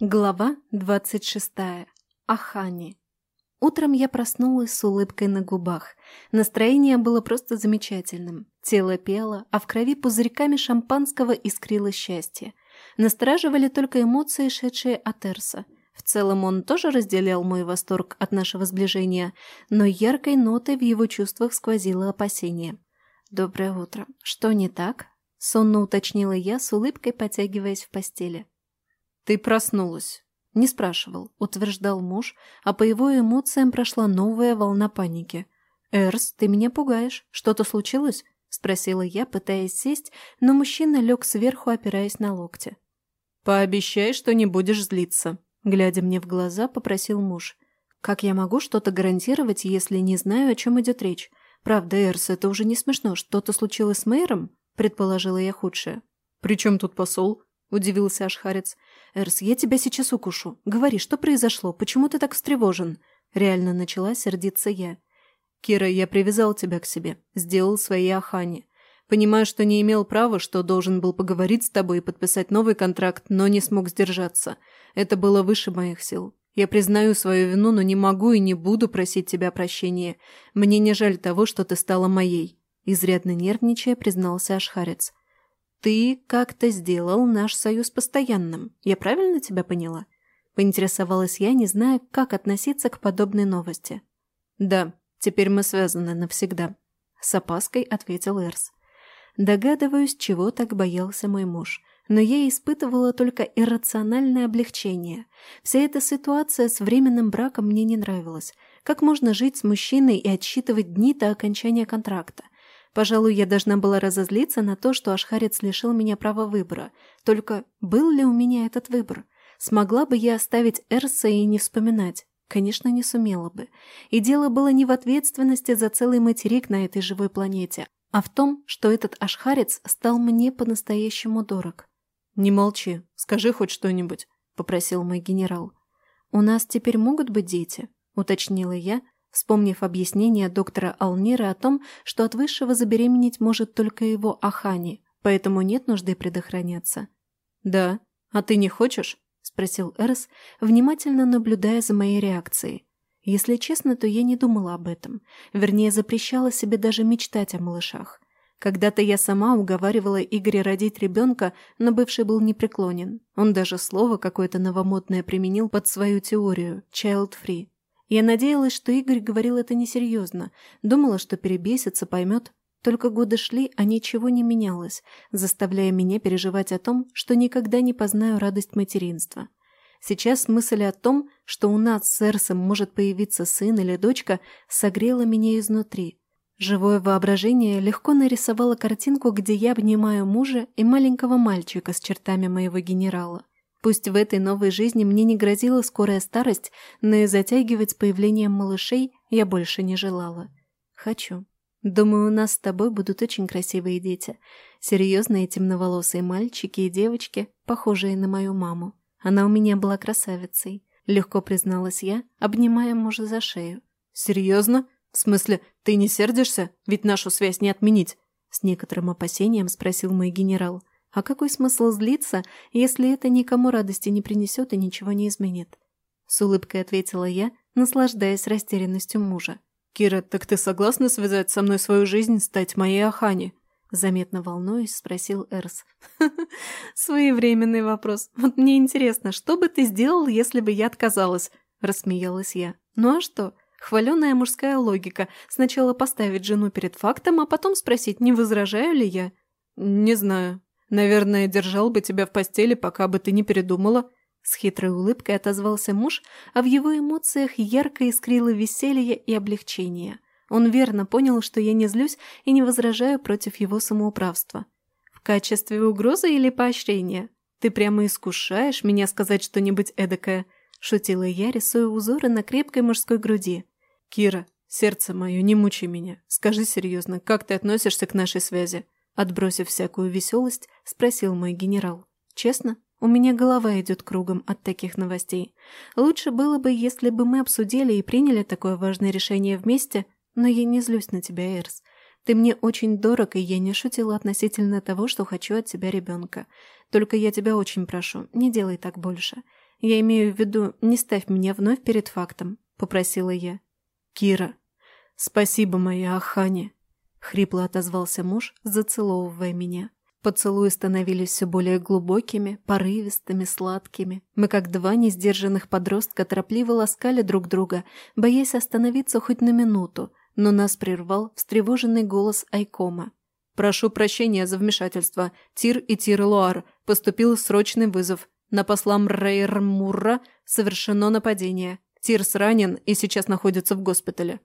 Глава 26. Ахани. Утром я проснулась с улыбкой на губах. Настроение было просто замечательным. Тело пело, а в крови пузырьками шампанского искрило счастье. Настораживали только эмоции, шедшие от Эрса. В целом он тоже разделял мой восторг от нашего сближения, но яркой нотой в его чувствах сквозило опасение. «Доброе утро. Что не так?» — сонно уточнила я, с улыбкой потягиваясь в постели. «Ты проснулась». Не спрашивал, утверждал муж, а по его эмоциям прошла новая волна паники. «Эрс, ты меня пугаешь. Что-то случилось?» — спросила я, пытаясь сесть, но мужчина лег сверху, опираясь на локти. «Пообещай, что не будешь злиться», — глядя мне в глаза, попросил муж. «Как я могу что-то гарантировать, если не знаю, о чем идет речь? Правда, Эрс, это уже не смешно. Что-то случилось с мэром?» — предположила я худшее. «При чем тут посол?» — удивился Ашхарец. «Эрс, я тебя сейчас укушу. Говори, что произошло? Почему ты так встревожен?» Реально начала сердиться я. «Кира, я привязал тебя к себе. Сделал свои Ахани. Понимаю, что не имел права, что должен был поговорить с тобой и подписать новый контракт, но не смог сдержаться. Это было выше моих сил. Я признаю свою вину, но не могу и не буду просить тебя прощения. Мне не жаль того, что ты стала моей». Изрядно нервничая, признался Ашхарец. «Ты как-то сделал наш союз постоянным. Я правильно тебя поняла?» Поинтересовалась я, не зная, как относиться к подобной новости. «Да, теперь мы связаны навсегда», — с опаской ответил Эрс. Догадываюсь, чего так боялся мой муж, но я испытывала только иррациональное облегчение. Вся эта ситуация с временным браком мне не нравилась. Как можно жить с мужчиной и отсчитывать дни до окончания контракта? Пожалуй, я должна была разозлиться на то, что Ашхарец лишил меня права выбора. Только был ли у меня этот выбор? Смогла бы я оставить Эрса и не вспоминать? Конечно, не сумела бы. И дело было не в ответственности за целый материк на этой живой планете, а в том, что этот Ашхарец стал мне по-настоящему дорог. «Не молчи, скажи хоть что-нибудь», — попросил мой генерал. «У нас теперь могут быть дети?» — уточнила я, вспомнив объяснение доктора Алнира о том, что от высшего забеременеть может только его Ахани, поэтому нет нужды предохраняться. «Да. А ты не хочешь?» – спросил Эрс, внимательно наблюдая за моей реакцией. Если честно, то я не думала об этом. Вернее, запрещала себе даже мечтать о малышах. Когда-то я сама уговаривала Игоря родить ребенка, но бывший был непреклонен. Он даже слово какое-то новомодное применил под свою теорию – child-free. Я надеялась, что Игорь говорил это несерьезно. Думала, что перебесится, поймет. Только годы шли, а ничего не менялось, заставляя меня переживать о том, что никогда не познаю радость материнства. Сейчас мысль о том, что у нас с Эрсом может появиться сын или дочка, согрела меня изнутри. Живое воображение легко нарисовало картинку, где я обнимаю мужа и маленького мальчика с чертами моего генерала. Пусть в этой новой жизни мне не грозила скорая старость, но и затягивать с появлением малышей я больше не желала. Хочу. Думаю, у нас с тобой будут очень красивые дети. Серьезные темноволосые мальчики и девочки, похожие на мою маму. Она у меня была красавицей. Легко призналась я, обнимая мужа за шею. «Серьезно? В смысле, ты не сердишься? Ведь нашу связь не отменить?» С некоторым опасением спросил мой генерал. А какой смысл злиться, если это никому радости не принесет и ничего не изменит? С улыбкой ответила я, наслаждаясь растерянностью мужа. «Кира, так ты согласна связать со мной свою жизнь, стать моей Ахани?» Заметно волнуясь, спросил Эрс. «Своевременный вопрос. Вот мне интересно, что бы ты сделал, если бы я отказалась?» Рассмеялась я. «Ну а что? Хваленая мужская логика. Сначала поставить жену перед фактом, а потом спросить, не возражаю ли я?» «Не знаю», Наверное, держал бы тебя в постели, пока бы ты не передумала». С хитрой улыбкой отозвался муж, а в его эмоциях ярко искрило веселье и облегчение. Он верно понял, что я не злюсь и не возражаю против его самоуправства. «В качестве угрозы или поощрения? Ты прямо искушаешь меня сказать что-нибудь эдакое?» – шутила я, рисуя узоры на крепкой мужской груди. «Кира, сердце мое, не мучай меня. Скажи серьезно, как ты относишься к нашей связи?» Отбросив всякую веселость, спросил мой генерал. «Честно, у меня голова идет кругом от таких новостей. Лучше было бы, если бы мы обсудили и приняли такое важное решение вместе, но я не злюсь на тебя, Эрс. Ты мне очень дорог, и я не шутила относительно того, что хочу от тебя ребенка. Только я тебя очень прошу, не делай так больше. Я имею в виду, не ставь меня вновь перед фактом», — попросила я. «Кира, спасибо моя Ахане», — хрипло отозвался муж, зацеловывая меня. Поцелуи становились все более глубокими, порывистыми, сладкими. Мы, как два несдержанных подростка, торопливо ласкали друг друга, боясь остановиться хоть на минуту, но нас прервал встревоженный голос Айкома. «Прошу прощения за вмешательство. Тир и Тир Луар. Поступил срочный вызов. На посла Мрейр Мурра совершено нападение. Тирс ранен и сейчас находится в госпитале».